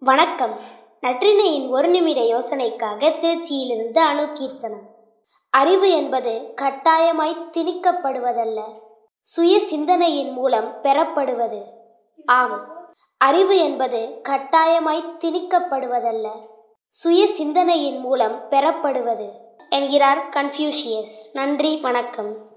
வணக்கம். நற்றினையின் ஒரு நிமிட யோசனைக்காக திருச்சியிலிருந்து அணு கீர்த்தனம் அறிவு என்பது கட்டாயமாய் திணிக்கப்படுவதல்ல. சுய சிந்தனையின் மூலம் பெறப்படுவது. ஆம். அறிவு என்பது கட்டாயமாய் திணிக்கப்படுவதல்ல. சுய சிந்தனையின் மூலம் பெறப்படுவது. என்கிறார் கன்ஃபியூஷியஸ் நன்றி வணக்கம்.